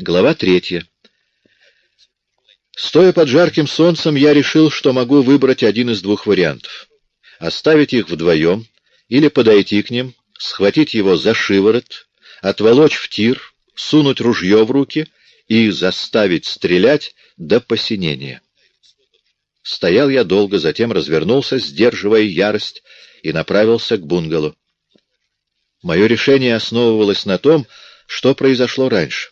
Глава третья. Стоя под жарким солнцем, я решил, что могу выбрать один из двух вариантов. Оставить их вдвоем или подойти к ним, схватить его за шиворот, отволочь в тир, сунуть ружье в руки и заставить стрелять до посинения. Стоял я долго, затем развернулся, сдерживая ярость, и направился к бунгало. Мое решение основывалось на том, что произошло раньше.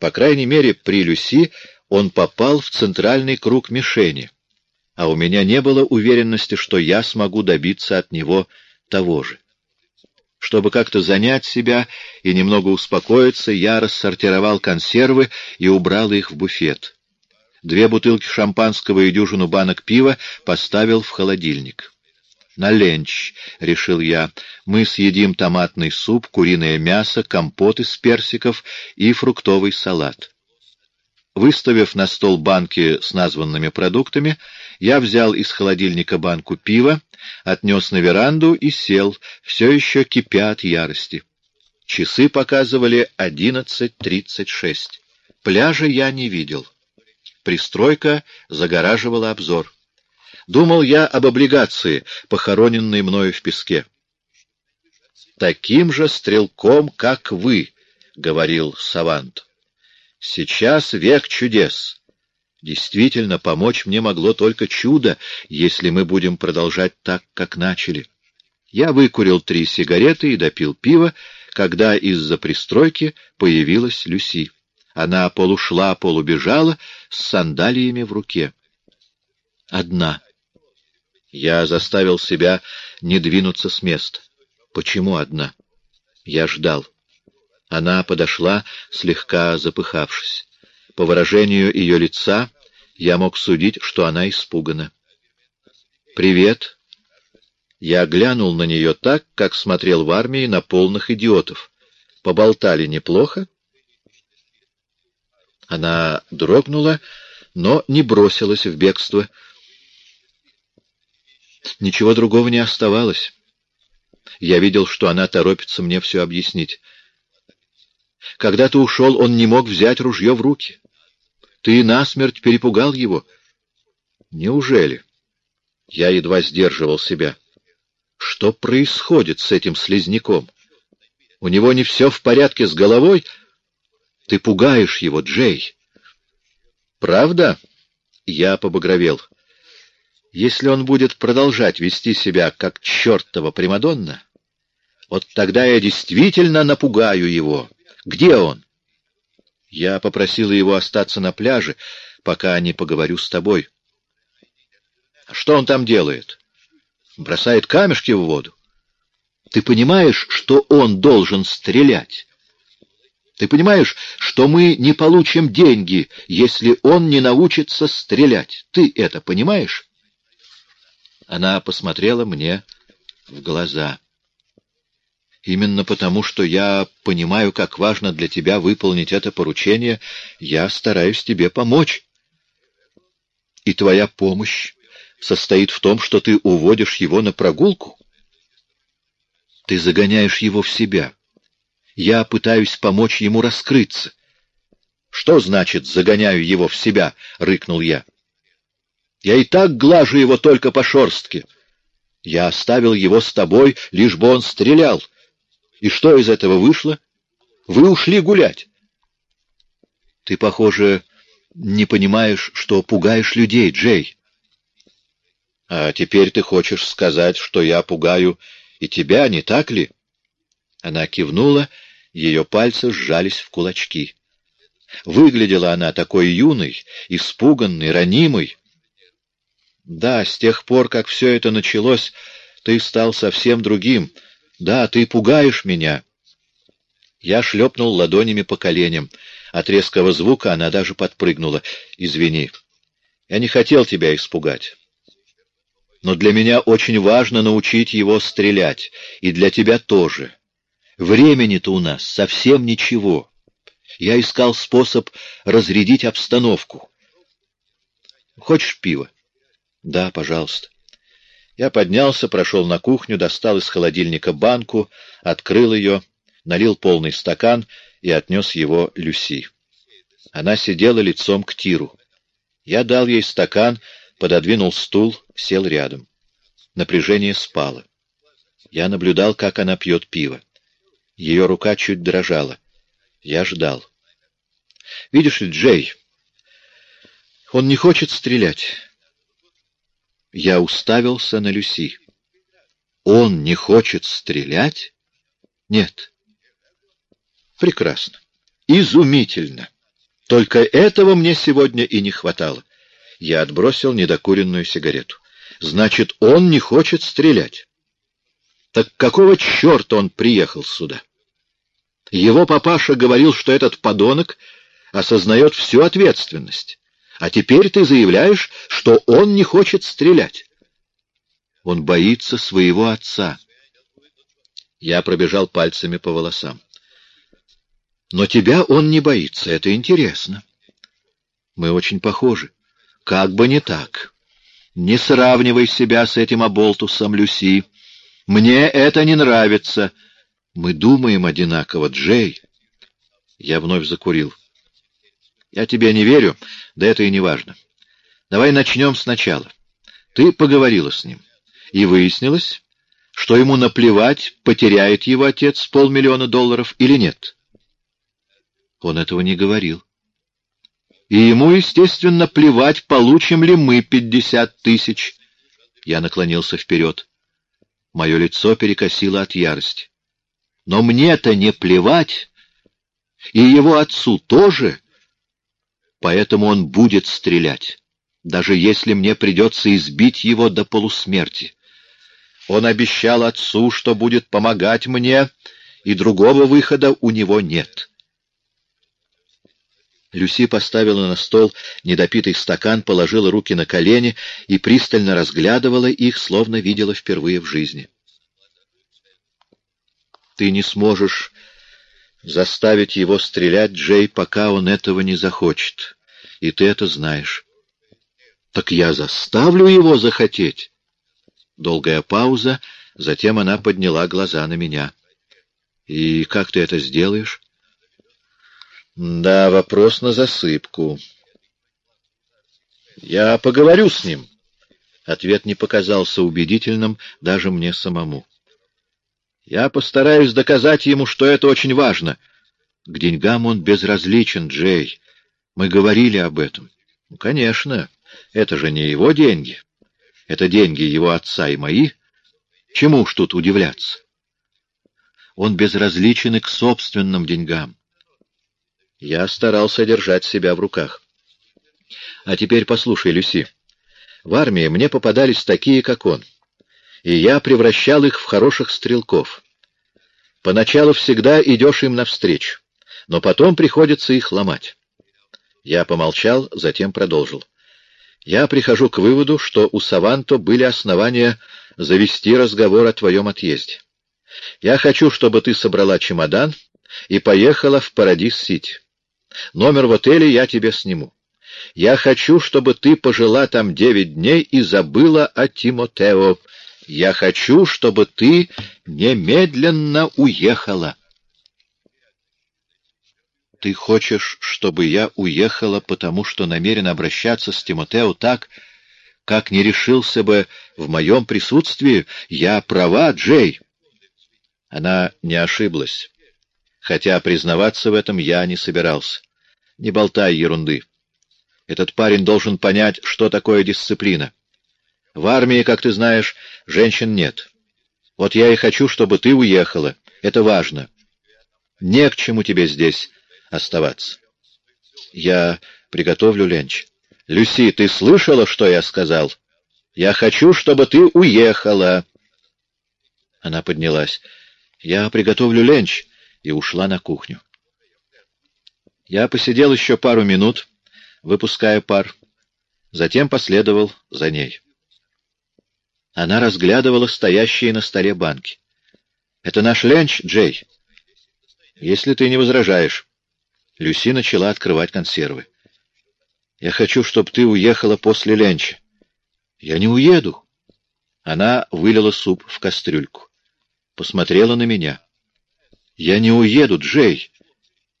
По крайней мере, при Люси он попал в центральный круг мишени, а у меня не было уверенности, что я смогу добиться от него того же. Чтобы как-то занять себя и немного успокоиться, я рассортировал консервы и убрал их в буфет. Две бутылки шампанского и дюжину банок пива поставил в холодильник. На ленч, — решил я, — мы съедим томатный суп, куриное мясо, компот из персиков и фруктовый салат. Выставив на стол банки с названными продуктами, я взял из холодильника банку пива, отнес на веранду и сел, все еще кипя от ярости. Часы показывали одиннадцать тридцать шесть. Пляжа я не видел. Пристройка загораживала обзор. Думал я об облигации, похороненной мною в песке. «Таким же стрелком, как вы», — говорил Савант. «Сейчас век чудес. Действительно, помочь мне могло только чудо, если мы будем продолжать так, как начали». Я выкурил три сигареты и допил пиво, когда из-за пристройки появилась Люси. Она полушла, полубежала, с сандалиями в руке. Одна. Я заставил себя не двинуться с места. Почему одна? Я ждал. Она подошла, слегка запыхавшись. По выражению ее лица я мог судить, что она испугана. «Привет». Я глянул на нее так, как смотрел в армии на полных идиотов. Поболтали неплохо? Она дрогнула, но не бросилась в бегство — Ничего другого не оставалось. Я видел, что она торопится мне все объяснить. Когда ты ушел, он не мог взять ружье в руки. Ты насмерть перепугал его. Неужели? Я едва сдерживал себя. Что происходит с этим слизняком? У него не все в порядке с головой? Ты пугаешь его, Джей. Правда? Я побагровел. Если он будет продолжать вести себя как чертова Примадонна, вот тогда я действительно напугаю его. Где он? Я попросила его остаться на пляже, пока не поговорю с тобой. Что он там делает? Бросает камешки в воду. Ты понимаешь, что он должен стрелять? Ты понимаешь, что мы не получим деньги, если он не научится стрелять? Ты это понимаешь? Она посмотрела мне в глаза. Именно потому, что я понимаю, как важно для тебя выполнить это поручение, я стараюсь тебе помочь. И твоя помощь состоит в том, что ты уводишь его на прогулку? Ты загоняешь его в себя. Я пытаюсь помочь ему раскрыться. Что значит «загоняю его в себя»? — рыкнул я. Я и так глажу его только по шорстке. Я оставил его с тобой, лишь бы он стрелял. И что из этого вышло? Вы ушли гулять. Ты, похоже, не понимаешь, что пугаешь людей, Джей. А теперь ты хочешь сказать, что я пугаю и тебя, не так ли? Она кивнула, ее пальцы сжались в кулачки. Выглядела она такой юной, испуганной, ранимой, да, с тех пор, как все это началось, ты стал совсем другим. Да, ты пугаешь меня. Я шлепнул ладонями по коленям. От резкого звука она даже подпрыгнула. Извини. Я не хотел тебя испугать. Но для меня очень важно научить его стрелять. И для тебя тоже. Времени-то у нас совсем ничего. Я искал способ разрядить обстановку. Хочешь пива? «Да, пожалуйста». Я поднялся, прошел на кухню, достал из холодильника банку, открыл ее, налил полный стакан и отнес его Люси. Она сидела лицом к тиру. Я дал ей стакан, пододвинул стул, сел рядом. Напряжение спало. Я наблюдал, как она пьет пиво. Ее рука чуть дрожала. Я ждал. «Видишь ли, Джей, он не хочет стрелять». Я уставился на Люси. «Он не хочет стрелять?» «Нет». «Прекрасно. Изумительно. Только этого мне сегодня и не хватало». Я отбросил недокуренную сигарету. «Значит, он не хочет стрелять». Так какого черта он приехал сюда? Его папаша говорил, что этот подонок осознает всю ответственность. А теперь ты заявляешь, что он не хочет стрелять. Он боится своего отца. Я пробежал пальцами по волосам. Но тебя он не боится, это интересно. Мы очень похожи. Как бы не так. Не сравнивай себя с этим оболтусом, Люси. Мне это не нравится. Мы думаем одинаково, Джей. Я вновь закурил. Я тебе не верю, да это и не важно. Давай начнем сначала. Ты поговорила с ним, и выяснилось, что ему наплевать, потеряет его отец полмиллиона долларов или нет. Он этого не говорил. И ему, естественно, плевать, получим ли мы пятьдесят тысяч. Я наклонился вперед. Мое лицо перекосило от ярости. Но мне-то не плевать, и его отцу тоже, поэтому он будет стрелять, даже если мне придется избить его до полусмерти. Он обещал отцу, что будет помогать мне, и другого выхода у него нет. Люси поставила на стол недопитый стакан, положила руки на колени и пристально разглядывала их, словно видела впервые в жизни. «Ты не сможешь заставить его стрелять, Джей, пока он этого не захочет. И ты это знаешь». «Так я заставлю его захотеть». Долгая пауза, затем она подняла глаза на меня. «И как ты это сделаешь?» Да, вопрос на засыпку. Я поговорю с ним. Ответ не показался убедительным даже мне самому. Я постараюсь доказать ему, что это очень важно. К деньгам он безразличен, Джей. Мы говорили об этом. Ну, конечно, это же не его деньги. Это деньги его отца и мои. Чему ж тут удивляться? Он безразличен и к собственным деньгам. Я старался держать себя в руках. А теперь послушай, Люси. В армии мне попадались такие, как он, и я превращал их в хороших стрелков. Поначалу всегда идешь им навстречу, но потом приходится их ломать. Я помолчал, затем продолжил. Я прихожу к выводу, что у Саванто были основания завести разговор о твоем отъезде. Я хочу, чтобы ты собрала чемодан и поехала в Парадис-Сити. Номер в отеле я тебе сниму. Я хочу, чтобы ты пожила там девять дней и забыла о Тимотео. Я хочу, чтобы ты немедленно уехала. Ты хочешь, чтобы я уехала, потому что намерен обращаться с Тимотео так, как не решился бы в моем присутствии? Я права, Джей. Она не ошиблась, хотя признаваться в этом я не собирался. Не болтай ерунды. Этот парень должен понять, что такое дисциплина. В армии, как ты знаешь, женщин нет. Вот я и хочу, чтобы ты уехала. Это важно. Не к чему тебе здесь оставаться. Я приготовлю ленч. Люси, ты слышала, что я сказал? Я хочу, чтобы ты уехала. Она поднялась. Я приготовлю ленч и ушла на кухню. Я посидел еще пару минут, выпуская пар, затем последовал за ней. Она разглядывала стоящие на столе банки. «Это наш ленч, Джей?» «Если ты не возражаешь». Люси начала открывать консервы. «Я хочу, чтобы ты уехала после ленча». «Я не уеду». Она вылила суп в кастрюльку. Посмотрела на меня. «Я не уеду, Джей».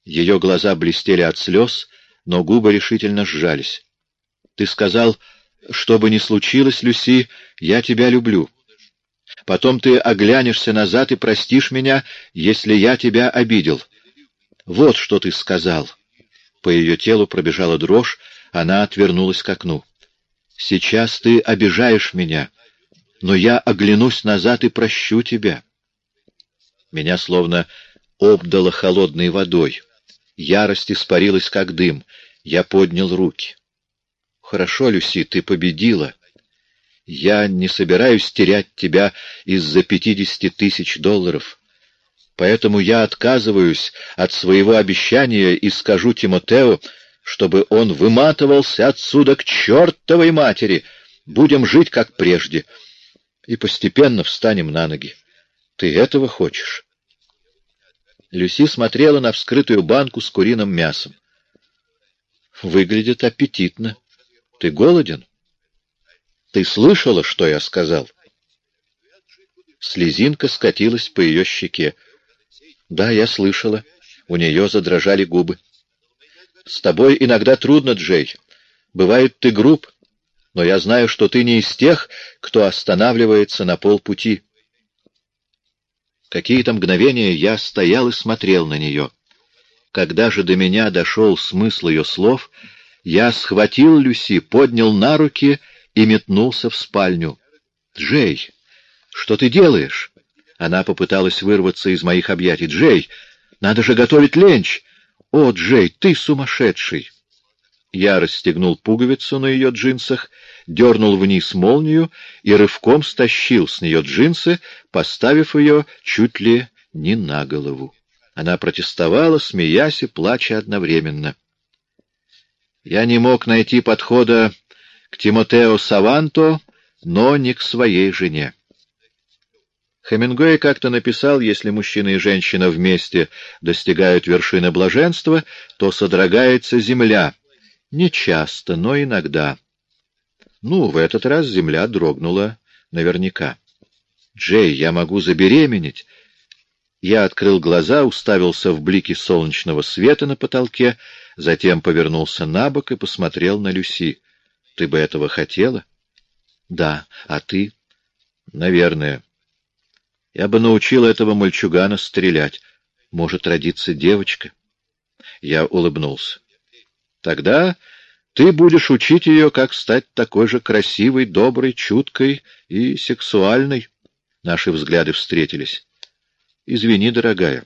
Ее глаза блестели от слез, но губы решительно сжались. «Ты сказал, что бы ни случилось, Люси, я тебя люблю. Потом ты оглянешься назад и простишь меня, если я тебя обидел. Вот что ты сказал». По ее телу пробежала дрожь, она отвернулась к окну. «Сейчас ты обижаешь меня, но я оглянусь назад и прощу тебя». Меня словно обдало холодной водой. Ярость испарилась, как дым. Я поднял руки. «Хорошо, Люси, ты победила. Я не собираюсь терять тебя из-за пятидесяти тысяч долларов. Поэтому я отказываюсь от своего обещания и скажу Тимотео, чтобы он выматывался отсюда к чертовой матери. Будем жить, как прежде, и постепенно встанем на ноги. Ты этого хочешь?» Люси смотрела на вскрытую банку с куриным мясом. «Выглядит аппетитно. Ты голоден? Ты слышала, что я сказал?» Слезинка скатилась по ее щеке. «Да, я слышала». У нее задрожали губы. «С тобой иногда трудно, Джей. Бывает, ты груб, но я знаю, что ты не из тех, кто останавливается на полпути. Какие-то мгновения я стоял и смотрел на нее. Когда же до меня дошел смысл ее слов, я схватил Люси, поднял на руки и метнулся в спальню. «Джей, что ты делаешь?» Она попыталась вырваться из моих объятий. «Джей, надо же готовить ленч!» «О, Джей, ты сумасшедший!» Я расстегнул пуговицу на ее джинсах, дернул вниз молнию и рывком стащил с нее джинсы, поставив ее чуть ли не на голову. Она протестовала, смеясь и плача одновременно. Я не мог найти подхода к Тимотео Саванто, но не к своей жене. Хемингуэй как-то написал, если мужчина и женщина вместе достигают вершины блаженства, то содрогается земля — не часто, но иногда. Ну, в этот раз земля дрогнула наверняка. «Джей, я могу забеременеть!» Я открыл глаза, уставился в блики солнечного света на потолке, затем повернулся на бок и посмотрел на Люси. «Ты бы этого хотела?» «Да. А ты?» «Наверное. Я бы научил этого мальчугана стрелять. Может родиться девочка?» Я улыбнулся. Тогда ты будешь учить ее, как стать такой же красивой, доброй, чуткой и сексуальной. Наши взгляды встретились. Извини, дорогая.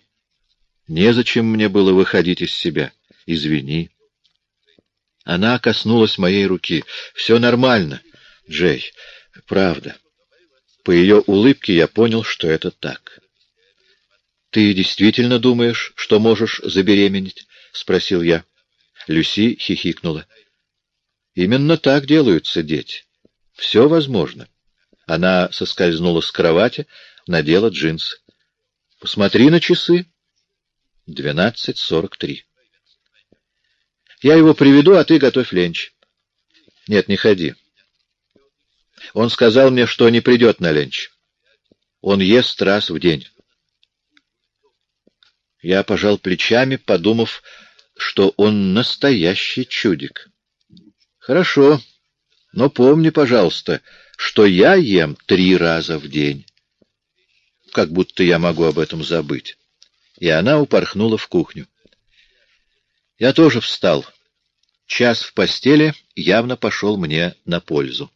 Незачем мне было выходить из себя. Извини. Она коснулась моей руки. Все нормально, Джей. Правда. По ее улыбке я понял, что это так. «Ты действительно думаешь, что можешь забеременеть?» — спросил я. Люси хихикнула. «Именно так делаются дети. Все возможно». Она соскользнула с кровати, надела джинсы. «Посмотри на часы». «Двенадцать сорок три». «Я его приведу, а ты готовь ленч». «Нет, не ходи». Он сказал мне, что не придет на ленч. Он ест раз в день. Я пожал плечами, подумав, что он настоящий чудик. Хорошо, но помни, пожалуйста, что я ем три раза в день. Как будто я могу об этом забыть. И она упорхнула в кухню. Я тоже встал. Час в постели явно пошел мне на пользу.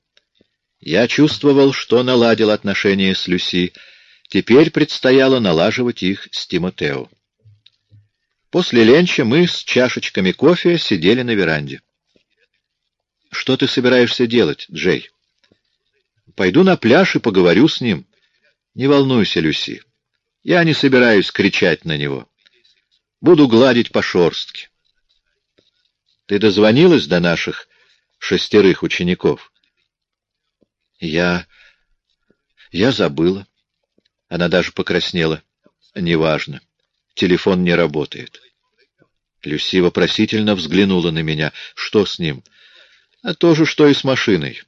Я чувствовал, что наладил отношения с Люси. Теперь предстояло налаживать их с Тимотео. После ленча мы с чашечками кофе сидели на веранде. «Что ты собираешься делать, Джей?» «Пойду на пляж и поговорю с ним». «Не волнуйся, Люси. Я не собираюсь кричать на него. Буду гладить по шорстке». «Ты дозвонилась до наших шестерых учеников?» «Я... я забыла». Она даже покраснела. «Неважно. Телефон не работает. Люси вопросительно взглянула на меня. Что с ним? А то же, что и с машиной.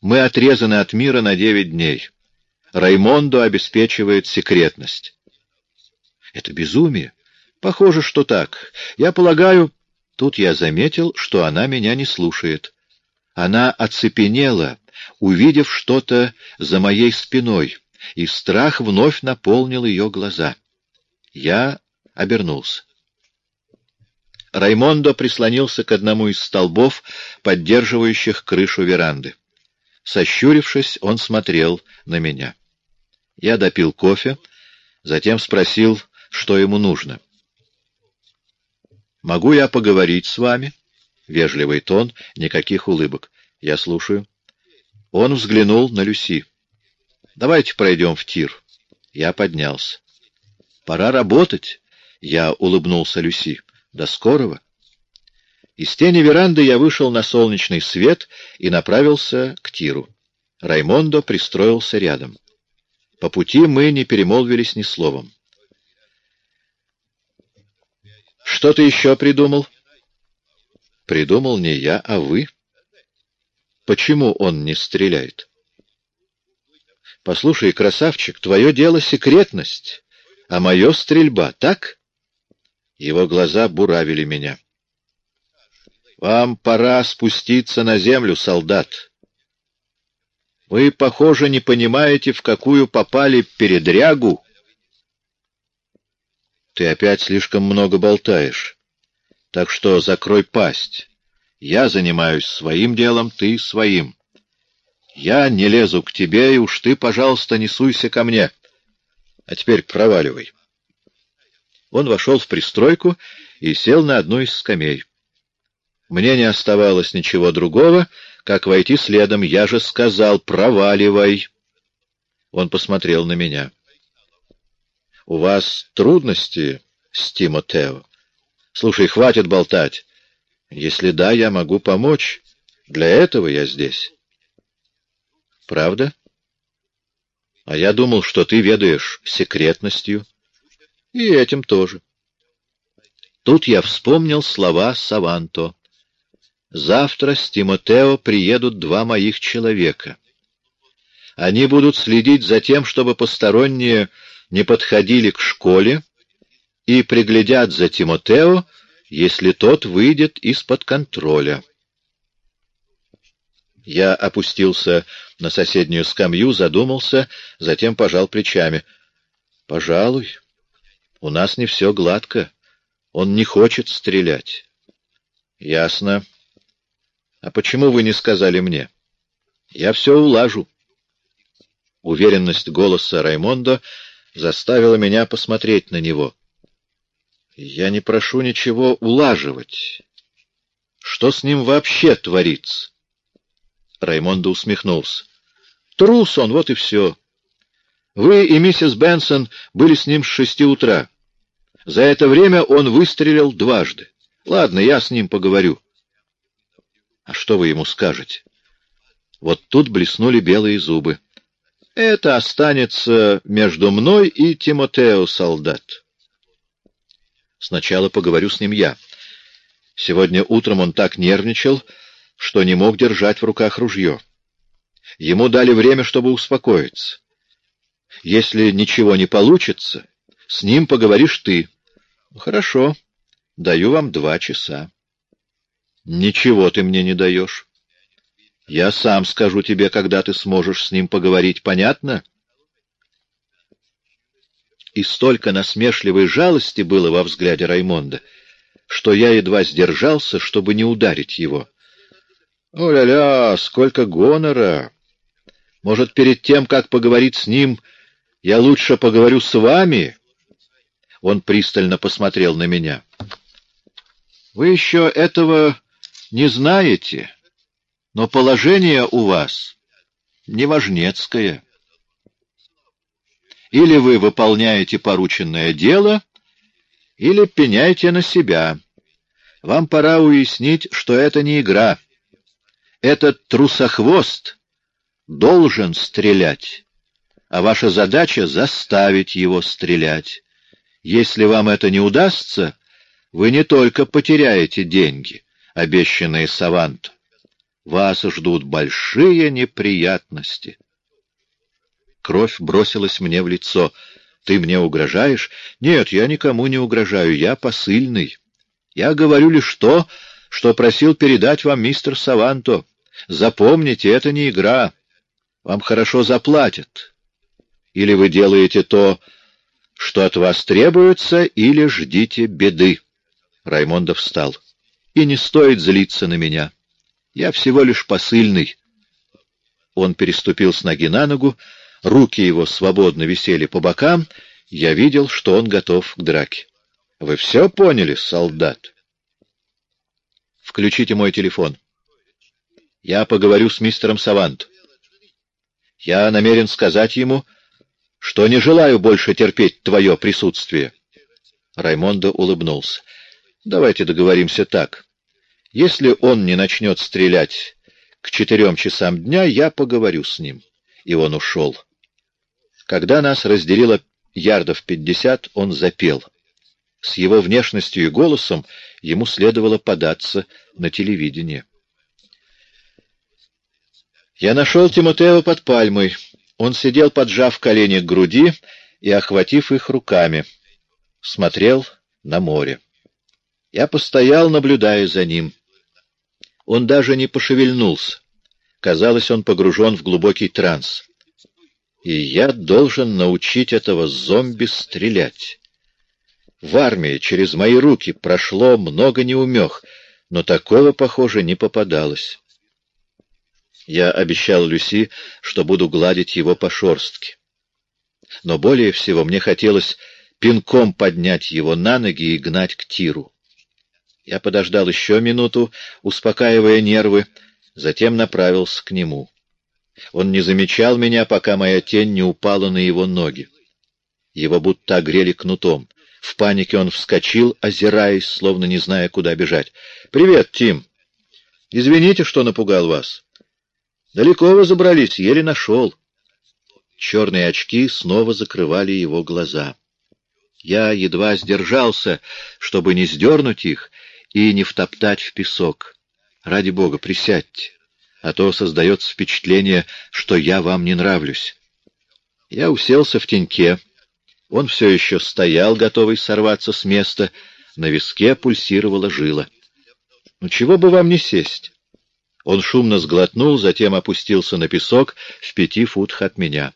Мы отрезаны от мира на девять дней. Раймондо обеспечивает секретность. Это безумие. Похоже, что так. Я полагаю... Тут я заметил, что она меня не слушает. Она оцепенела, увидев что-то за моей спиной, и страх вновь наполнил ее глаза. Я обернулся. Раймондо прислонился к одному из столбов, поддерживающих крышу веранды. Сощурившись, он смотрел на меня. Я допил кофе, затем спросил, что ему нужно. «Могу я поговорить с вами?» Вежливый тон, никаких улыбок. «Я слушаю». Он взглянул на Люси. «Давайте пройдем в тир». Я поднялся. «Пора работать», — я улыбнулся Люси. «До скорого». Из тени веранды я вышел на солнечный свет и направился к тиру. Раймондо пристроился рядом. По пути мы не перемолвились ни словом. «Что ты еще придумал?» «Придумал не я, а вы». «Почему он не стреляет?» «Послушай, красавчик, твое дело — секретность, а мое — стрельба, так?» Его глаза буравили меня. «Вам пора спуститься на землю, солдат. Вы, похоже, не понимаете, в какую попали передрягу». «Ты опять слишком много болтаешь, так что закрой пасть. Я занимаюсь своим делом, ты — своим». Я не лезу к тебе, и уж ты, пожалуйста, не суйся ко мне. А теперь проваливай. Он вошел в пристройку и сел на одну из скамей. Мне не оставалось ничего другого, как войти следом. Я же сказал, проваливай. Он посмотрел на меня. — У вас трудности с Тимотео? Слушай, хватит болтать. Если да, я могу помочь. Для этого я здесь. Правда? А я думал, что ты ведаешь секретностью. И этим тоже. Тут я вспомнил слова Саванто. Завтра с Тимотео приедут два моих человека. Они будут следить за тем, чтобы посторонние не подходили к школе и приглядят за Тимотео, если тот выйдет из-под контроля. Я опустился на соседнюю скамью, задумался, затем пожал плечами. — Пожалуй. У нас не все гладко. Он не хочет стрелять. — Ясно. А почему вы не сказали мне? Я все улажу. Уверенность голоса Раймондо заставила меня посмотреть на него. Я не прошу ничего улаживать. Что с ним вообще творится? Раймондо усмехнулся. Трус он, вот и все. Вы и миссис Бенсон были с ним с шести утра. За это время он выстрелил дважды. Ладно, я с ним поговорю. А что вы ему скажете? Вот тут блеснули белые зубы. Это останется между мной и Тимотео, солдат. Сначала поговорю с ним я. Сегодня утром он так нервничал, что не мог держать в руках ружье. Ему дали время, чтобы успокоиться. Если ничего не получится, с ним поговоришь ты. Хорошо, даю вам два часа. Ничего ты мне не даешь. Я сам скажу тебе, когда ты сможешь с ним поговорить, понятно? И столько насмешливой жалости было во взгляде Раймонда, что я едва сдержался, чтобы не ударить его. О-ля-ля, сколько гонора! Может, перед тем, как поговорить с ним, я лучше поговорю с вами? Он пристально посмотрел на меня. Вы еще этого не знаете, но положение у вас неважнецкое. Или вы выполняете порученное дело, или пеняйте на себя. Вам пора уяснить, что это не игра — этот трусохвост должен стрелять, а ваша задача — заставить его стрелять. Если вам это не удастся, вы не только потеряете деньги, обещанные Саванту, вас ждут большие неприятности. Кровь бросилась мне в лицо. «Ты мне угрожаешь?» «Нет, я никому не угрожаю, я посыльный. Я говорю лишь то, что просил передать вам мистер Саванто. Запомните, это не игра. Вам хорошо заплатят. Или вы делаете то, что от вас требуется, или ждите беды. Раймондо встал. И не стоит злиться на меня. Я всего лишь посыльный. Он переступил с ноги на ногу, руки его свободно висели по бокам, я видел, что он готов к драке. Вы все поняли, солдат? Включите мой телефон. Я поговорю с мистером Савант. Я намерен сказать ему, что не желаю больше терпеть твое присутствие. Раймондо улыбнулся. Давайте договоримся так. Если он не начнет стрелять к четырем часам дня, я поговорю с ним. И он ушел. Когда нас разделило ярдов пятьдесят, он запел. С его внешностью и голосом ему следовало податься на телевидение. Я нашел Тимотео под пальмой. Он сидел, поджав колени к груди и охватив их руками. Смотрел на море. Я постоял, наблюдая за ним. Он даже не пошевельнулся. Казалось, он погружен в глубокий транс. И я должен научить этого зомби стрелять. В армии через мои руки прошло много неумех, но такого, похоже, не попадалось. Я обещал Люси, что буду гладить его по шорстке. Но более всего мне хотелось пинком поднять его на ноги и гнать к тиру. Я подождал еще минуту, успокаивая нервы, затем направился к нему. Он не замечал меня, пока моя тень не упала на его ноги. Его будто огрели кнутом. В панике он вскочил, озираясь, словно не зная, куда бежать. «Привет, Тим! Извините, что напугал вас. Далеко вы забрались, еле нашел». Черные очки снова закрывали его глаза. Я едва сдержался, чтобы не сдернуть их и не втоптать в песок. Ради бога, присядьте, а то создается впечатление, что я вам не нравлюсь. Я уселся в теньке. Он все еще стоял, готовый сорваться с места. На виске пульсировала жила. «Ну чего бы вам не сесть?» Он шумно сглотнул, затем опустился на песок в пяти футах от меня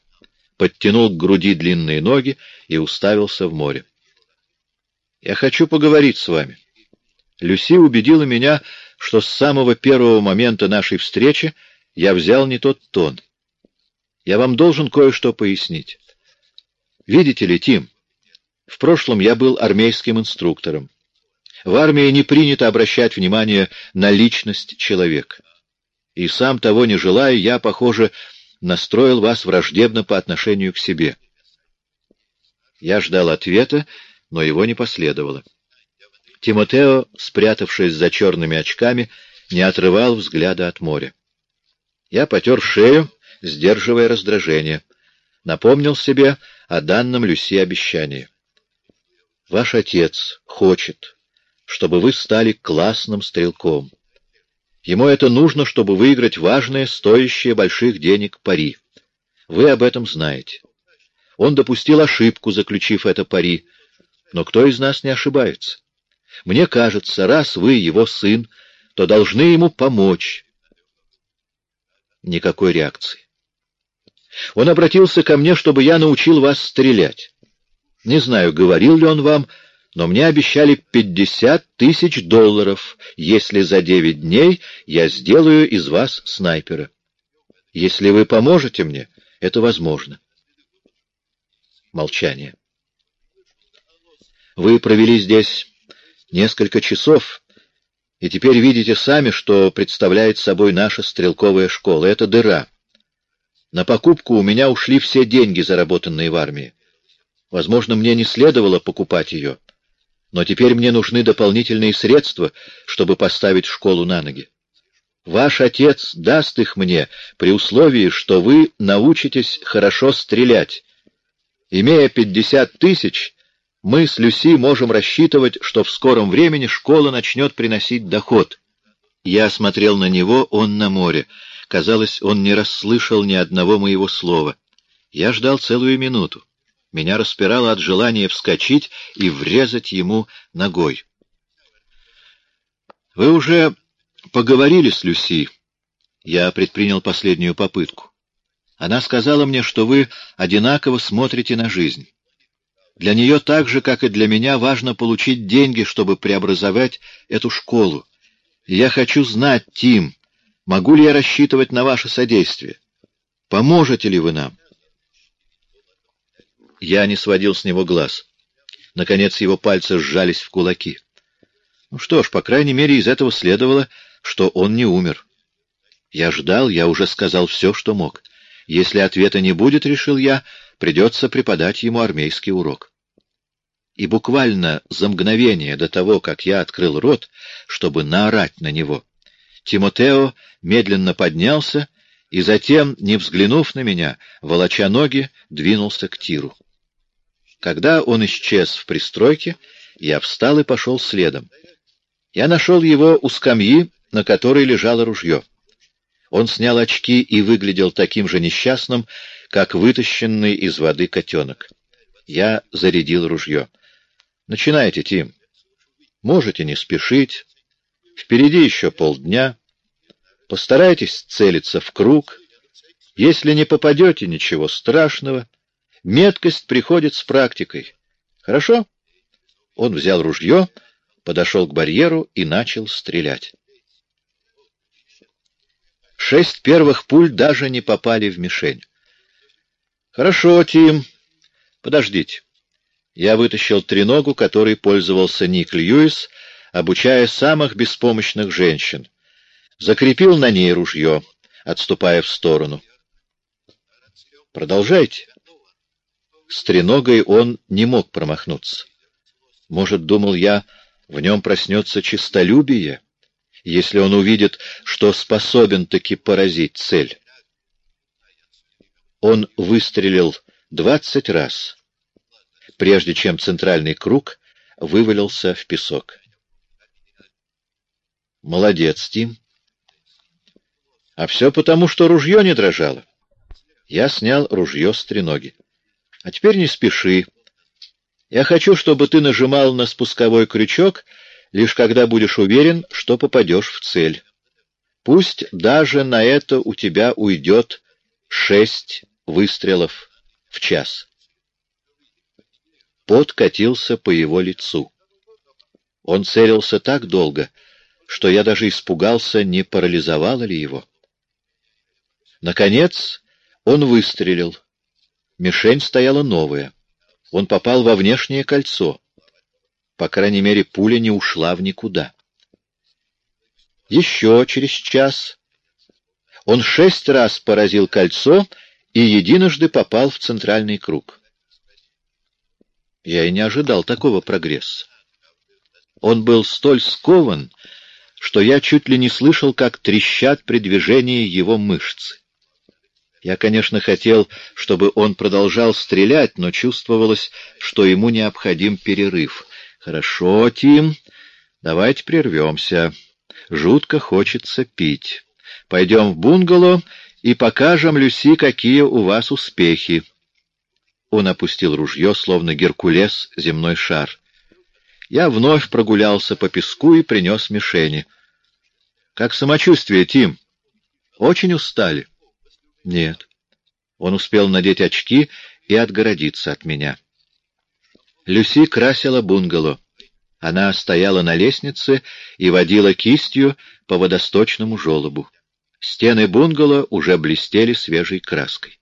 подтянул к груди длинные ноги и уставился в море. «Я хочу поговорить с вами». Люси убедила меня, что с самого первого момента нашей встречи я взял не тот тон. Я вам должен кое-что пояснить. Видите ли, Тим, в прошлом я был армейским инструктором. В армии не принято обращать внимание на личность человека. И сам того не желая, я, похоже, настроил вас враждебно по отношению к себе. Я ждал ответа, но его не последовало. Тимотео, спрятавшись за черными очками, не отрывал взгляда от моря. Я потер шею, сдерживая раздражение. Напомнил себе о данном Люси обещании. «Ваш отец хочет, чтобы вы стали классным стрелком. Ему это нужно, чтобы выиграть важное, стоящее больших денег пари. Вы об этом знаете. Он допустил ошибку, заключив это пари. Но кто из нас не ошибается? Мне кажется, раз вы его сын, то должны ему помочь. Никакой реакции. Он обратился ко мне, чтобы я научил вас стрелять. Не знаю, говорил ли он вам, но мне обещали пятьдесят тысяч долларов, если за девять дней я сделаю из вас снайпера. Если вы поможете мне, это возможно. Молчание. Вы провели здесь несколько часов, и теперь видите сами, что представляет собой наша стрелковая школа. Это дыра. На покупку у меня ушли все деньги, заработанные в армии. Возможно, мне не следовало покупать ее. Но теперь мне нужны дополнительные средства, чтобы поставить школу на ноги. Ваш отец даст их мне при условии, что вы научитесь хорошо стрелять. Имея пятьдесят тысяч, мы с Люси можем рассчитывать, что в скором времени школа начнет приносить доход. Я смотрел на него, он на море. Казалось, он не расслышал ни одного моего слова. Я ждал целую минуту. Меня распирало от желания вскочить и врезать ему ногой. Вы уже поговорили с Люси. Я предпринял последнюю попытку. Она сказала мне, что вы одинаково смотрите на жизнь. Для нее так же, как и для меня, важно получить деньги, чтобы преобразовать эту школу. И я хочу знать, Тим, могу ли я рассчитывать на ваше содействие? Поможете ли вы нам? Я не сводил с него глаз. Наконец его пальцы сжались в кулаки. Ну что ж, по крайней мере, из этого следовало, что он не умер. Я ждал, я уже сказал все, что мог. Если ответа не будет, решил я, придется преподать ему армейский урок. И буквально за мгновение до того, как я открыл рот, чтобы наорать на него, Тимотео медленно поднялся и затем, не взглянув на меня, волоча ноги, двинулся к тиру. Когда он исчез в пристройке, я встал и пошел следом. Я нашел его у скамьи, на которой лежало ружье. Он снял очки и выглядел таким же несчастным, как вытащенный из воды котенок. Я зарядил ружье. «Начинайте, Тим. Можете не спешить. Впереди еще полдня. Постарайтесь целиться в круг. Если не попадете, ничего страшного. Меткость приходит с практикой. Хорошо?» Он взял ружье, подошел к барьеру и начал стрелять. Шесть первых пуль даже не попали в мишень. «Хорошо, Тим. Подождите». Я вытащил треногу, которой пользовался Ник Льюис, обучая самых беспомощных женщин. Закрепил на ней ружье, отступая в сторону. «Продолжайте». С треногой он не мог промахнуться. Может, думал я, в нем проснется честолюбие, если он увидит, что способен таки поразить цель. Он выстрелил двадцать раз, прежде чем центральный круг вывалился в песок. Молодец, Тим. А все потому, что ружье не дрожало. Я снял ружье с треноги. А теперь не спеши. Я хочу, чтобы ты нажимал на спусковой крючок, лишь когда будешь уверен, что попадешь в цель. Пусть даже на это у тебя уйдет шесть выстрелов в час. Пот катился по его лицу. Он целился так долго, что я даже испугался, не парализовало ли его. Наконец он выстрелил. Мишень стояла новая. Он попал во внешнее кольцо. По крайней мере, пуля не ушла в никуда. Еще через час он шесть раз поразил кольцо и единожды попал в центральный круг. Я и не ожидал такого прогресса. Он был столь скован, что я чуть ли не слышал, как трещат при движении его мышцы. Я, конечно, хотел, чтобы он продолжал стрелять, но чувствовалось, что ему необходим перерыв. «Хорошо, Тим, давайте прервемся. Жутко хочется пить. Пойдем в бунгало и покажем Люси, какие у вас успехи». Он опустил ружье, словно Геркулес, земной шар. Я вновь прогулялся по песку и принес мишени. «Как самочувствие, Тим? Очень устали?» Нет. Он успел надеть очки и отгородиться от меня. Люси красила бунгало. Она стояла на лестнице и водила кистью по водосточному желобу. Стены бунгало уже блестели свежей краской.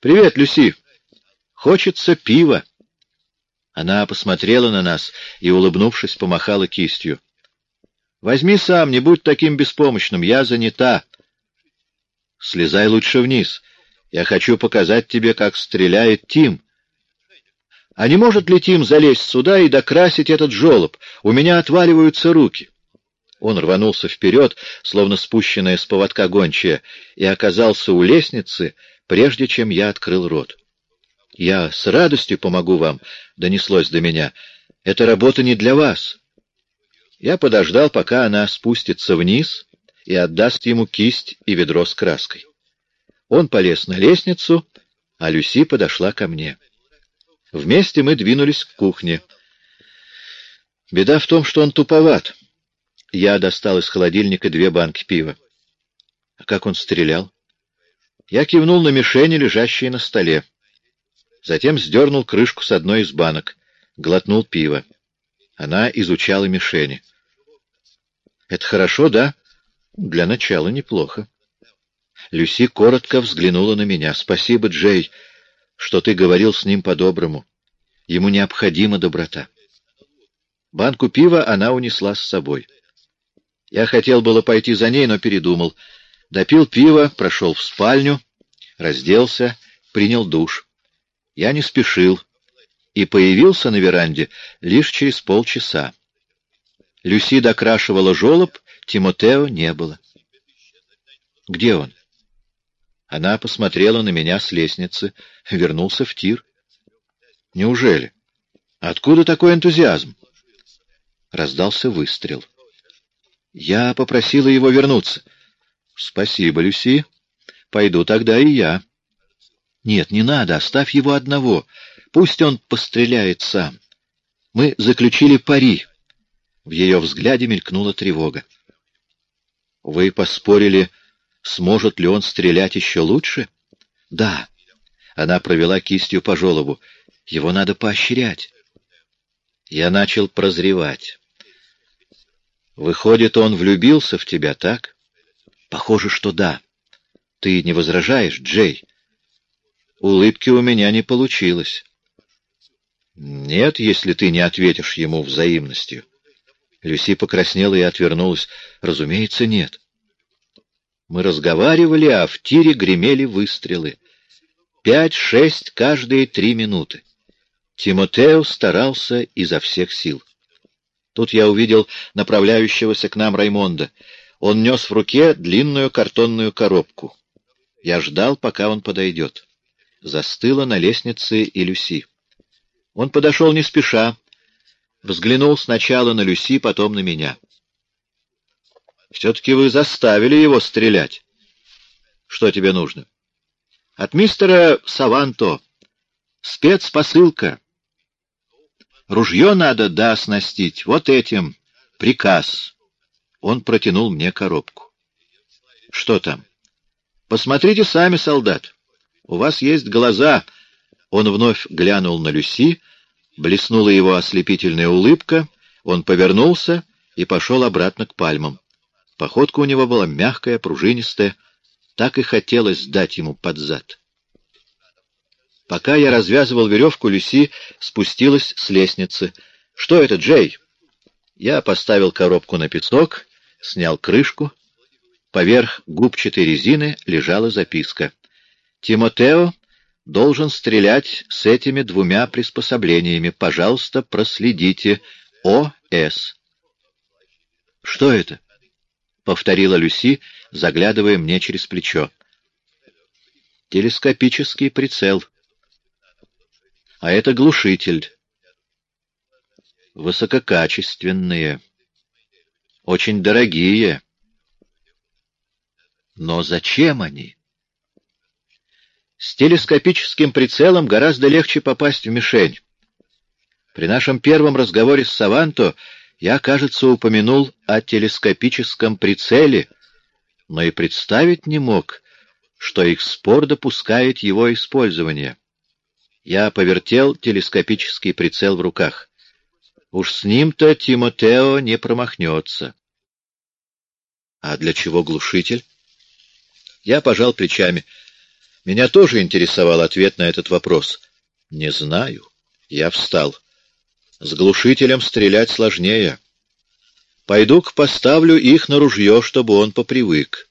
«Привет, Люси! Хочется пива!» Она посмотрела на нас и, улыбнувшись, помахала кистью. «Возьми сам, не будь таким беспомощным, я занята!» Слезай лучше вниз. Я хочу показать тебе, как стреляет Тим. А не может ли Тим залезть сюда и докрасить этот жолоб? У меня отваливаются руки. Он рванулся вперед, словно спущенная с поводка гончая, и оказался у лестницы, прежде чем я открыл рот. «Я с радостью помогу вам», — донеслось до меня. «Эта работа не для вас». Я подождал, пока она спустится вниз, и отдаст ему кисть и ведро с краской. Он полез на лестницу, а Люси подошла ко мне. Вместе мы двинулись к кухне. Беда в том, что он туповат. Я достал из холодильника две банки пива. А как он стрелял? Я кивнул на мишени, лежащие на столе. Затем сдернул крышку с одной из банок, глотнул пиво. Она изучала мишени. «Это хорошо, да?» «Для начала неплохо». Люси коротко взглянула на меня. «Спасибо, Джей, что ты говорил с ним по-доброму. Ему необходима доброта». Банку пива она унесла с собой. Я хотел было пойти за ней, но передумал. Допил пиво, прошел в спальню, разделся, принял душ. Я не спешил и появился на веранде лишь через полчаса. Люси докрашивала жолоб, Тимотео не было. Где он? Она посмотрела на меня с лестницы, вернулся в тир. Неужели? Откуда такой энтузиазм? Раздался выстрел. Я попросила его вернуться. Спасибо, Люси. Пойду тогда и я. Нет, не надо, оставь его одного. Пусть он постреляет сам. Мы заключили пари. В ее взгляде мелькнула тревога. Вы поспорили, сможет ли он стрелять еще лучше? Да. Она провела кистью по желобу. Его надо поощрять. Я начал прозревать. Выходит, он влюбился в тебя, так? Похоже, что да. Ты не возражаешь, Джей? Улыбки у меня не получилось. Нет, если ты не ответишь ему взаимностью. Люси покраснела и отвернулась. Разумеется, нет. Мы разговаривали, а в тире гремели выстрелы. Пять-шесть каждые три минуты. Тимотео старался изо всех сил. Тут я увидел направляющегося к нам Раймонда. Он нес в руке длинную картонную коробку. Я ждал, пока он подойдет. Застыла на лестнице и Люси. Он подошел не спеша, взглянул сначала на Люси, потом на меня. «Все-таки вы заставили его стрелять. Что тебе нужно?» «От мистера Саванто. Спецпосылка. Ружье надо, да, оснастить. Вот этим. Приказ. Он протянул мне коробку. Что там? Посмотрите сами, солдат. У вас есть глаза. Он вновь глянул на Люси, блеснула его ослепительная улыбка, он повернулся и пошел обратно к пальмам. Походка у него была мягкая, пружинистая, так и хотелось дать ему под зад. Пока я развязывал веревку, Люси спустилась с лестницы. «Что это, Джей?» Я поставил коробку на песок, снял крышку. Поверх губчатой резины лежала записка. «Тимотео должен стрелять с этими двумя приспособлениями. Пожалуйста, проследите. О.С.» «Что это?» — повторила Люси, заглядывая мне через плечо. «Телескопический прицел», а это глушитель. Высококачественные. Очень дорогие. Но зачем они? С телескопическим прицелом гораздо легче попасть в мишень. При нашем первом разговоре с Саванто я, кажется, упомянул о телескопическом прицеле, но и представить не мог, что их спор допускает его использование. Я повертел телескопический прицел в руках. Уж с ним-то Тимотео не промахнется. А для чего глушитель? Я пожал плечами. Меня тоже интересовал ответ на этот вопрос. Не знаю. Я встал. С глушителем стрелять сложнее. Пойду-ка поставлю их на ружье, чтобы он попривык.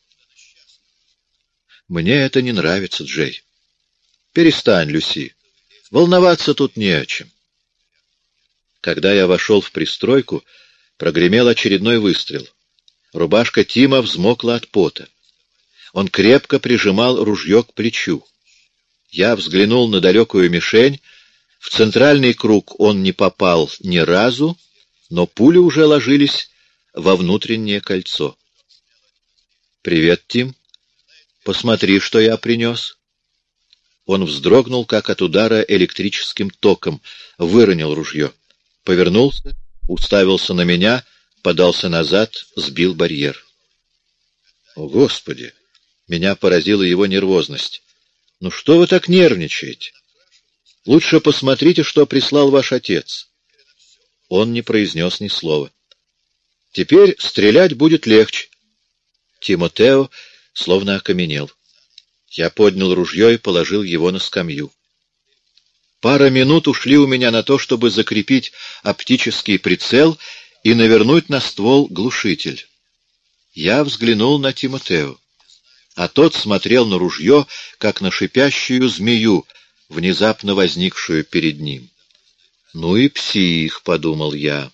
Мне это не нравится, Джей. Перестань, Люси. Волноваться тут не о чем. Когда я вошел в пристройку, прогремел очередной выстрел. Рубашка Тима взмокла от пота. Он крепко прижимал ружье к плечу. Я взглянул на далекую мишень. В центральный круг он не попал ни разу, но пули уже ложились во внутреннее кольцо. «Привет, Тим. Посмотри, что я принес». Он вздрогнул, как от удара электрическим током, выронил ружье. Повернулся, уставился на меня, подался назад, сбил барьер. О, Господи! Меня поразила его нервозность. Ну что вы так нервничаете? Лучше посмотрите, что прислал ваш отец. Он не произнес ни слова. Теперь стрелять будет легче. Тимотео словно окаменел. Я поднял ружье и положил его на скамью. Пара минут ушли у меня на то, чтобы закрепить оптический прицел и навернуть на ствол глушитель. Я взглянул на Тимотео, а тот смотрел на ружье, как на шипящую змею, внезапно возникшую перед ним. «Ну и псих», — подумал я.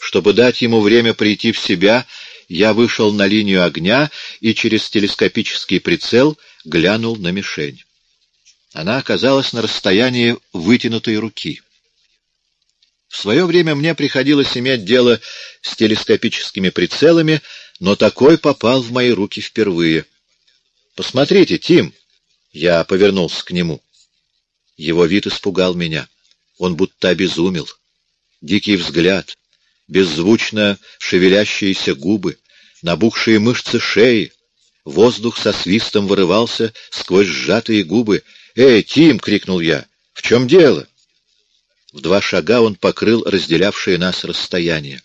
Чтобы дать ему время прийти в себя, я вышел на линию огня и через телескопический прицел глянул на мишень. Она оказалась на расстоянии вытянутой руки. В свое время мне приходилось иметь дело с телескопическими прицелами, но такой попал в мои руки впервые. «Посмотрите, Тим!» Я повернулся к нему. Его вид испугал меня. Он будто обезумел. Дикий взгляд, беззвучно шевелящиеся губы, набухшие мышцы шеи. Воздух со свистом вырывался сквозь сжатые губы. «Эй, Тим!» — крикнул я. «В чем дело?» В два шага он покрыл разделявшее нас расстояние.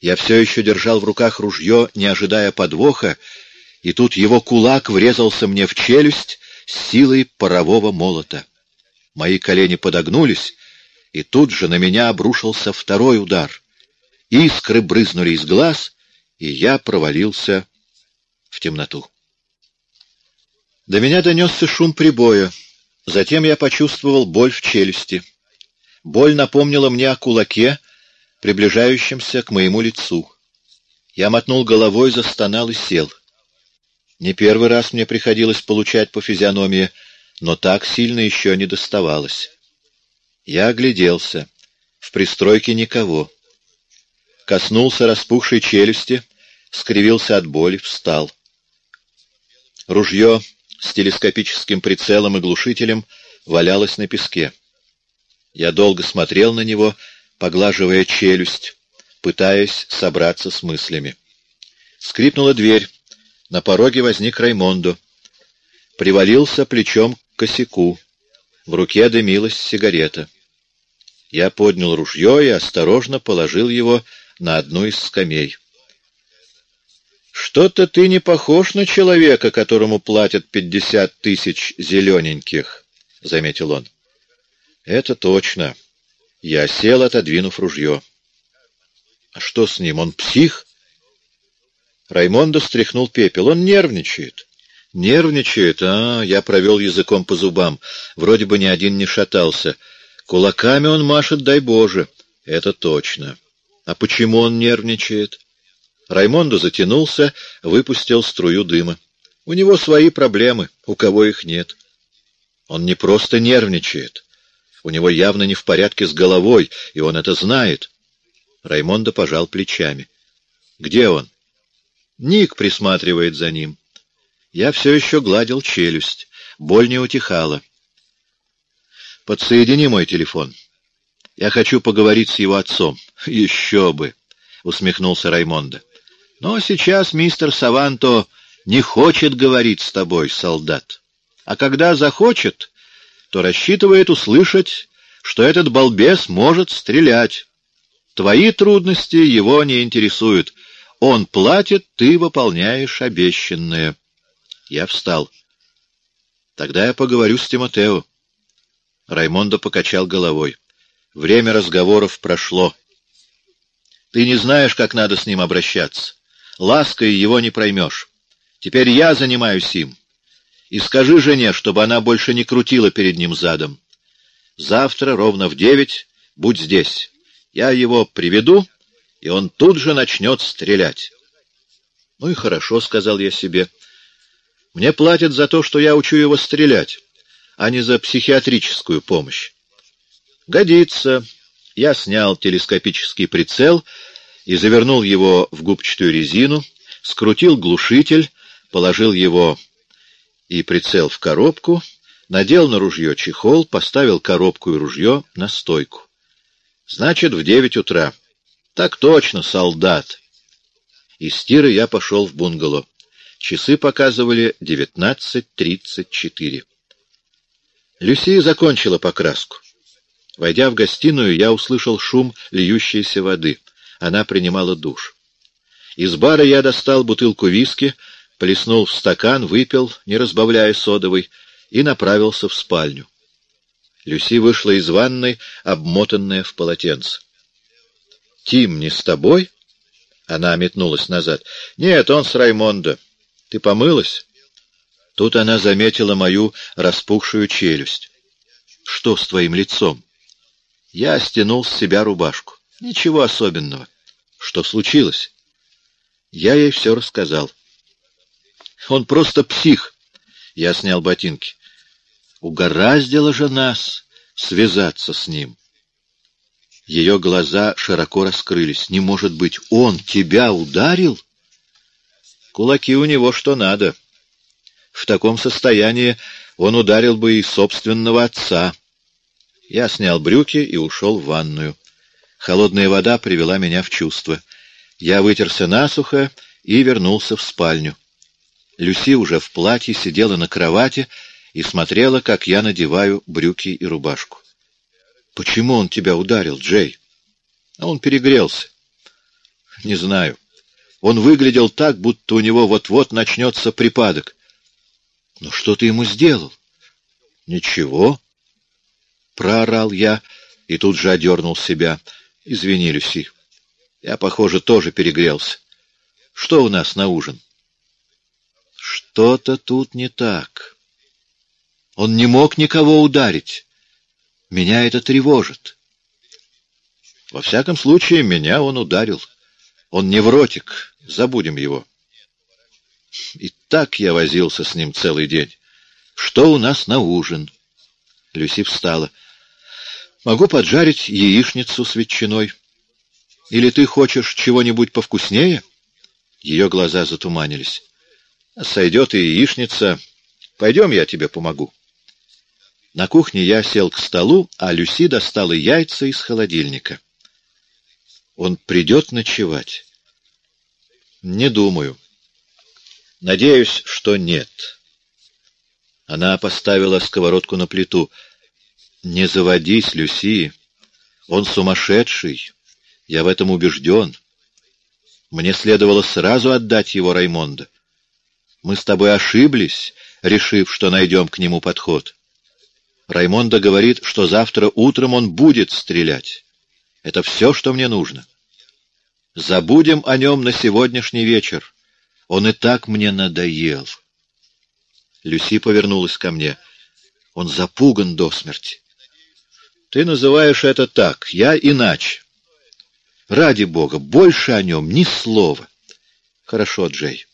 Я все еще держал в руках ружье, не ожидая подвоха, и тут его кулак врезался мне в челюсть силой парового молота. Мои колени подогнулись, и тут же на меня обрушился второй удар. Искры брызнули из глаз, и я провалился в темноту. До меня донесся шум прибоя. Затем я почувствовал боль в челюсти. Боль напомнила мне о кулаке, приближающемся к моему лицу. Я мотнул головой, застонал и сел. Не первый раз мне приходилось получать по физиономии, но так сильно еще не доставалось. Я огляделся. В пристройке никого. Коснулся распухшей челюсти, скривился от боли, встал. Ружье с телескопическим прицелом и глушителем валялось на песке. Я долго смотрел на него, поглаживая челюсть, пытаясь собраться с мыслями. Скрипнула дверь. На пороге возник Раймондо. Привалился плечом к косяку. В руке дымилась сигарета. Я поднял ружье и осторожно положил его на одну из скамей. «Что-то ты не похож на человека, которому платят пятьдесят тысяч зелененьких», — заметил он. «Это точно». Я сел, отодвинув ружье. «А что с ним? Он псих?» Раймондо стряхнул пепел. «Он нервничает». «Нервничает? А, я провел языком по зубам. Вроде бы ни один не шатался. Кулаками он машет, дай Боже». «Это точно. А почему он нервничает?» Раймондо затянулся, выпустил струю дыма. «У него свои проблемы, у кого их нет. Он не просто нервничает. У него явно не в порядке с головой, и он это знает». Раймондо пожал плечами. «Где он?» Ник присматривает за ним. Я все еще гладил челюсть. Боль не утихала. «Подсоедини мой телефон. Я хочу поговорить с его отцом». «Еще бы!» — усмехнулся Раймондо. «Но сейчас мистер Саванто не хочет говорить с тобой, солдат. А когда захочет, то рассчитывает услышать, что этот балбес может стрелять. Твои трудности его не интересуют. Он платит, ты выполняешь обещанное. Я встал. Тогда я поговорю с Тимотео. Раймондо покачал головой. Время разговоров прошло. Ты не знаешь, как надо с ним обращаться. Лаской его не проймешь. Теперь я занимаюсь им. И скажи жене, чтобы она больше не крутила перед ним задом. Завтра ровно в девять будь здесь. Я его приведу, и он тут же начнет стрелять. «Ну и хорошо», — сказал я себе. «Мне платят за то, что я учу его стрелять, а не за психиатрическую помощь». «Годится». Я снял телескопический прицел и завернул его в губчатую резину, скрутил глушитель, положил его и прицел в коробку, надел на ружье чехол, поставил коробку и ружье на стойку. «Значит, в девять утра». Так точно, солдат. Из тира я пошел в бунгало. Часы показывали 19.34. Люси закончила покраску. Войдя в гостиную, я услышал шум льющейся воды. Она принимала душ. Из бара я достал бутылку виски, плеснул в стакан, выпил, не разбавляя содовой, и направился в спальню. Люси вышла из ванной, обмотанная в полотенце. — Тим не с тобой? Она метнулась назад. — Нет, он с Раймондо. Ты помылась? Тут она заметила мою распухшую челюсть. — Что с твоим лицом? Я стянул с себя рубашку. Ничего особенного. Что случилось? Я ей все рассказал. Он просто псих. Я снял ботинки. Угораздило же нас связаться с ним. Ее глаза широко раскрылись. «Не может быть, он тебя ударил?» Кулаки у него что надо. В таком состоянии он ударил бы и собственного отца. Я снял брюки и ушел в ванную. Холодная вода привела меня в чувство. Я вытерся насухо и вернулся в спальню. Люси уже в платье сидела на кровати и смотрела, как я надеваю брюки и рубашку. «Почему он тебя ударил, Джей?» «А он перегрелся». «Не знаю. Он выглядел так, будто у него вот-вот начнется припадок». «Но что ты ему сделал?» «Ничего». Проорал я и тут же одернул себя. «Извини, Люси. Я, похоже, тоже перегрелся. Что у нас на ужин?» «Что-то тут не так. Он не мог никого ударить». Меня это тревожит. Во всяком случае, меня он ударил. Он невротик, забудем его. И так я возился с ним целый день. Что у нас на ужин? Люси встала. Могу поджарить яичницу с ветчиной. Или ты хочешь чего-нибудь повкуснее? Ее глаза затуманились. Сойдет и яичница. Пойдем, я тебе помогу. На кухне я сел к столу, а Люси достала яйца из холодильника. Он придет ночевать? Не думаю. Надеюсь, что нет. Она поставила сковородку на плиту. Не заводись, Люси. Он сумасшедший. Я в этом убежден. Мне следовало сразу отдать его Раймонда. Мы с тобой ошиблись, решив, что найдем к нему подход. Раймонда говорит, что завтра утром он будет стрелять. Это все, что мне нужно. Забудем о нем на сегодняшний вечер. Он и так мне надоел. Люси повернулась ко мне. Он запуган до смерти. Ты называешь это так, я иначе. Ради бога, больше о нем ни слова. Хорошо, Джей.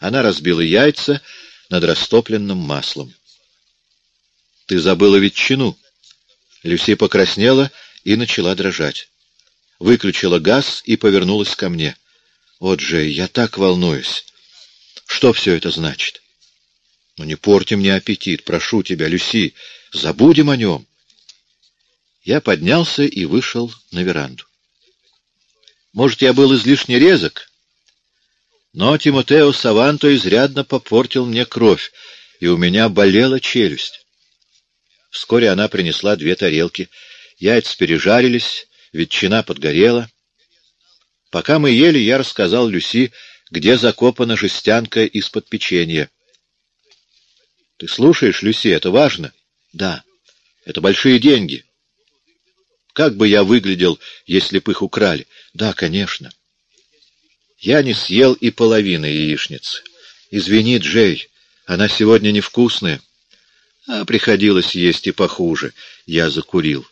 Она разбила яйца над растопленным маслом. Ты забыла ветчину. Люси покраснела и начала дрожать. Выключила газ и повернулась ко мне. О, Джей, я так волнуюсь. Что все это значит? Ну не порти мне аппетит, прошу тебя, Люси, забудем о нем. Я поднялся и вышел на веранду. Может, я был излишне резок, но Тимотео Саванто изрядно попортил мне кровь, и у меня болела челюсть. Вскоре она принесла две тарелки. Яйца пережарились, ветчина подгорела. Пока мы ели, я рассказал Люси, где закопана жестянка из-под печенья. — Ты слушаешь, Люси, это важно? — Да. Это большие деньги. Как бы я выглядел, если бы их украли? Да, конечно. Я не съел и половины яичницы. Извини, Джей, она сегодня невкусная. А приходилось есть и похуже. Я закурил.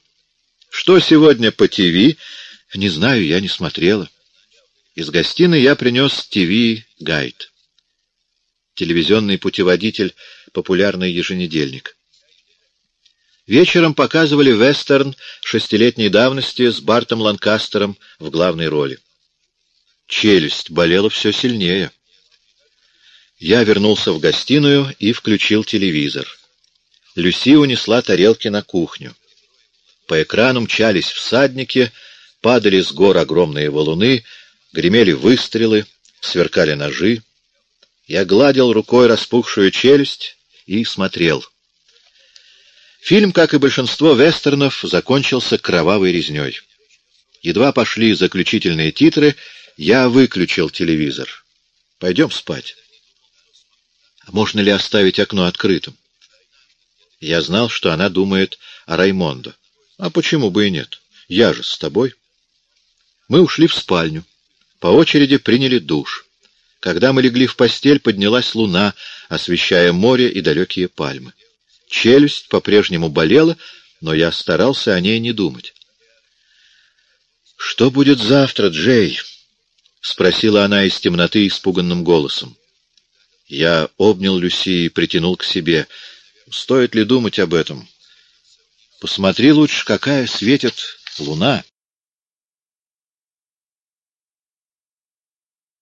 Что сегодня по ТВ? Не знаю, я не смотрела. Из гостиной я принес ТВ-гайд. Телевизионный путеводитель, популярный еженедельник. Вечером показывали вестерн шестилетней давности с Бартом Ланкастером в главной роли. Челюсть болела все сильнее. Я вернулся в гостиную и включил телевизор. Люси унесла тарелки на кухню. По экрану мчались всадники, падали с гор огромные валуны, гремели выстрелы, сверкали ножи. Я гладил рукой распухшую челюсть и смотрел. Фильм, как и большинство вестернов, закончился кровавой резней. Едва пошли заключительные титры, я выключил телевизор. Пойдем спать. А можно ли оставить окно открытым? Я знал, что она думает о Раймондо. А почему бы и нет? Я же с тобой. Мы ушли в спальню. По очереди приняли душ. Когда мы легли в постель, поднялась луна, освещая море и далекие пальмы. Челюсть по-прежнему болела, но я старался о ней не думать. «Что будет завтра, Джей?» — спросила она из темноты испуганным голосом. Я обнял Люси и притянул к себе. «Стоит ли думать об этом?» «Посмотри лучше, какая светит луна».